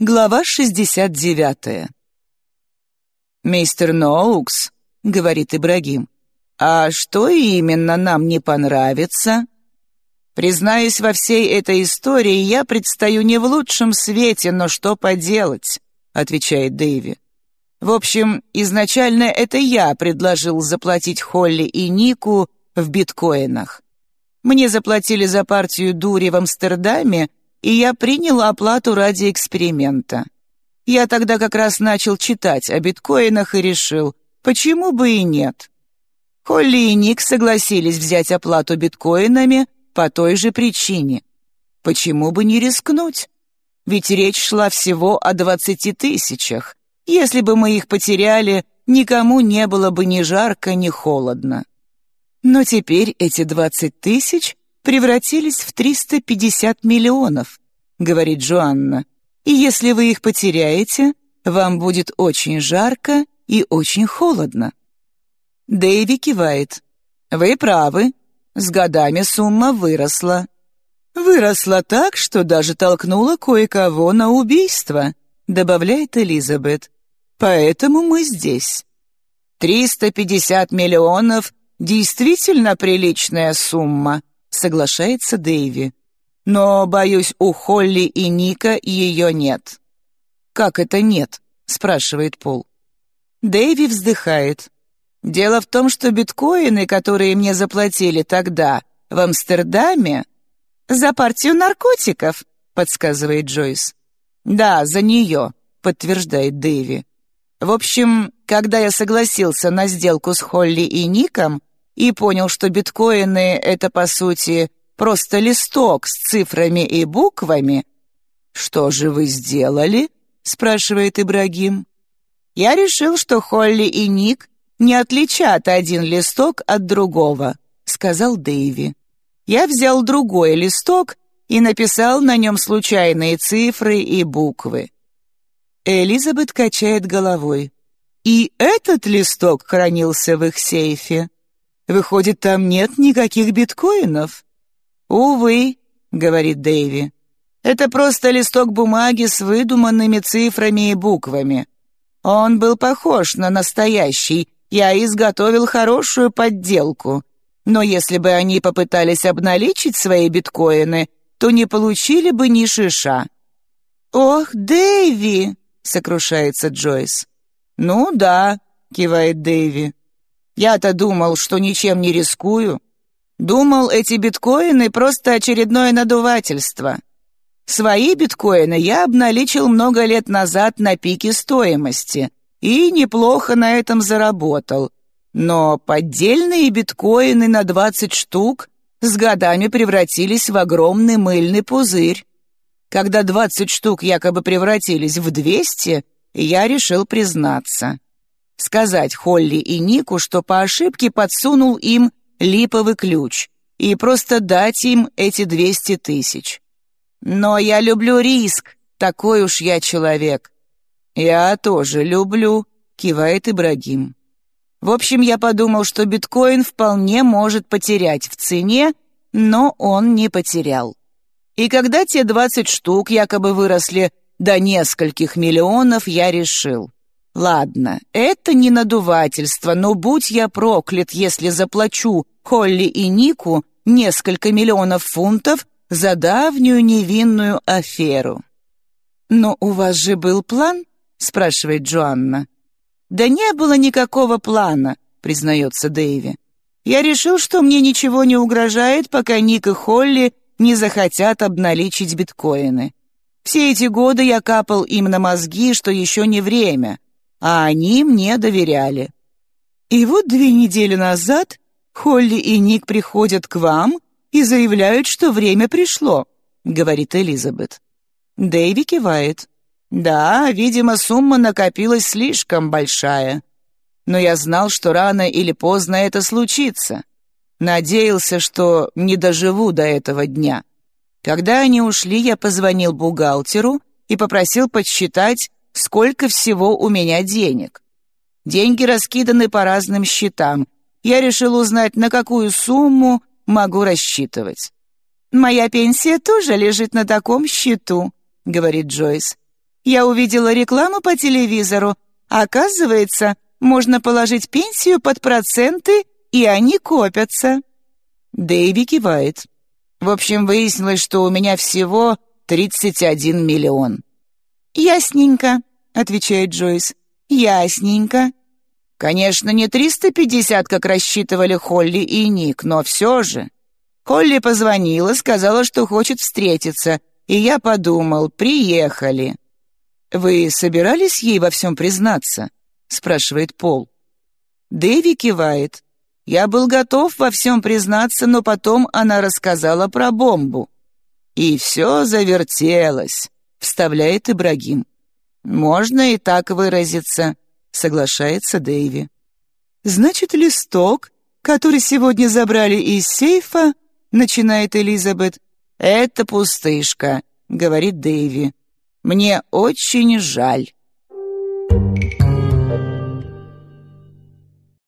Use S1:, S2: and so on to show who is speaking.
S1: Глава 69. «Мистер Ноукс», — говорит Ибрагим, — «а что именно нам не понравится?» «Признаюсь, во всей этой истории я предстаю не в лучшем свете, но что поделать?» — отвечает Дэйви. «В общем, изначально это я предложил заплатить Холли и Нику в биткоинах. Мне заплатили за партию дури в Амстердаме, и я принял оплату ради эксперимента. Я тогда как раз начал читать о биткоинах и решил, почему бы и нет. Холли и Ник согласились взять оплату биткоинами по той же причине. Почему бы не рискнуть? Ведь речь шла всего о двадцати тысячах. Если бы мы их потеряли, никому не было бы ни жарко, ни холодно. Но теперь эти двадцать тысяч превратились в 350 миллионов, говорит Джоанна. И если вы их потеряете, вам будет очень жарко и очень холодно. Дэйви кивает. Вы правы. С годами сумма выросла. Выросла так, что даже толкнула кое-кого на убийство, добавляет Элизабет. Поэтому мы здесь. 350 миллионов — действительно приличная сумма, соглашается Дэйви. «Но, боюсь, у Холли и Ника ее нет». «Как это нет?» — спрашивает Пол. Дэйви вздыхает. «Дело в том, что биткоины, которые мне заплатили тогда в Амстердаме...» «За партию наркотиков», — подсказывает Джойс. «Да, за нее», — подтверждает Дэйви. «В общем, когда я согласился на сделку с Холли и Ником, и понял, что биткоины — это, по сути, просто листок с цифрами и буквами. «Что же вы сделали?» — спрашивает Ибрагим. «Я решил, что Холли и Ник не отличат один листок от другого», — сказал Дэйви. «Я взял другой листок и написал на нем случайные цифры и буквы». Элизабет качает головой. «И этот листок хранился в их сейфе?» Выходит, там нет никаких биткоинов?» «Увы», — говорит Дэйви. «Это просто листок бумаги с выдуманными цифрами и буквами. Он был похож на настоящий. Я изготовил хорошую подделку. Но если бы они попытались обналичить свои биткоины, то не получили бы ни шиша». «Ох, Дэйви!» — сокрушается Джойс. «Ну да», — кивает Дэйви. Я-то думал, что ничем не рискую. Думал, эти биткоины — просто очередное надувательство. Свои биткоины я обналичил много лет назад на пике стоимости и неплохо на этом заработал. Но поддельные биткоины на 20 штук с годами превратились в огромный мыльный пузырь. Когда 20 штук якобы превратились в 200, я решил признаться сказать Холли и Нику, что по ошибке подсунул им липовый ключ и просто дать им эти двести тысяч. Но я люблю риск, такой уж я человек. Я тоже люблю, кивает Ибрагим. В общем, я подумал, что биткоин вполне может потерять в цене, но он не потерял. И когда те двадцать штук якобы выросли до нескольких миллионов, я решил — Ладно, это не надувательство, но будь я проклят, если заплачу Холли и Нику несколько миллионов фунтов за давнюю невинную аферу. «Но у вас же был план?» — спрашивает Джоанна. «Да не было никакого плана», — признается Дэйви. «Я решил, что мне ничего не угрожает, пока Ник и Холли не захотят обналичить биткоины. Все эти годы я капал им на мозги, что еще не время, а они мне доверяли. И вот две недели назад Холли и Ник приходят к вам и заявляют, что время пришло», — говорит Элизабет. Дэйви кивает. «Да, видимо, сумма накопилась слишком большая. Но я знал, что рано или поздно это случится. Надеялся, что не доживу до этого дня. Когда они ушли, я позвонил бухгалтеру и попросил подсчитать, сколько всего у меня денег. Деньги раскиданы по разным счетам. Я решил узнать, на какую сумму могу рассчитывать. «Моя пенсия тоже лежит на таком счету», — говорит Джойс. Я увидела рекламу по телевизору. Оказывается, можно положить пенсию под проценты, и они копятся». Дэйви кивает. «В общем, выяснилось, что у меня всего 31 миллион». «Ясненько», — отвечает Джойс. «Ясненько». Конечно, не 350, как рассчитывали Холли и Ник, но все же. Холли позвонила, сказала, что хочет встретиться, и я подумал, приехали. «Вы собирались ей во всем признаться?» — спрашивает Пол. Дэви кивает. «Я был готов во всем признаться, но потом она рассказала про бомбу». «И все завертелось», — вставляет Ибрагим. «Можно и так выразиться», — соглашается Дэйви. «Значит, листок, который сегодня забрали из сейфа, — начинает Элизабет. «Это пустышка», — говорит Дэйви. «Мне очень жаль».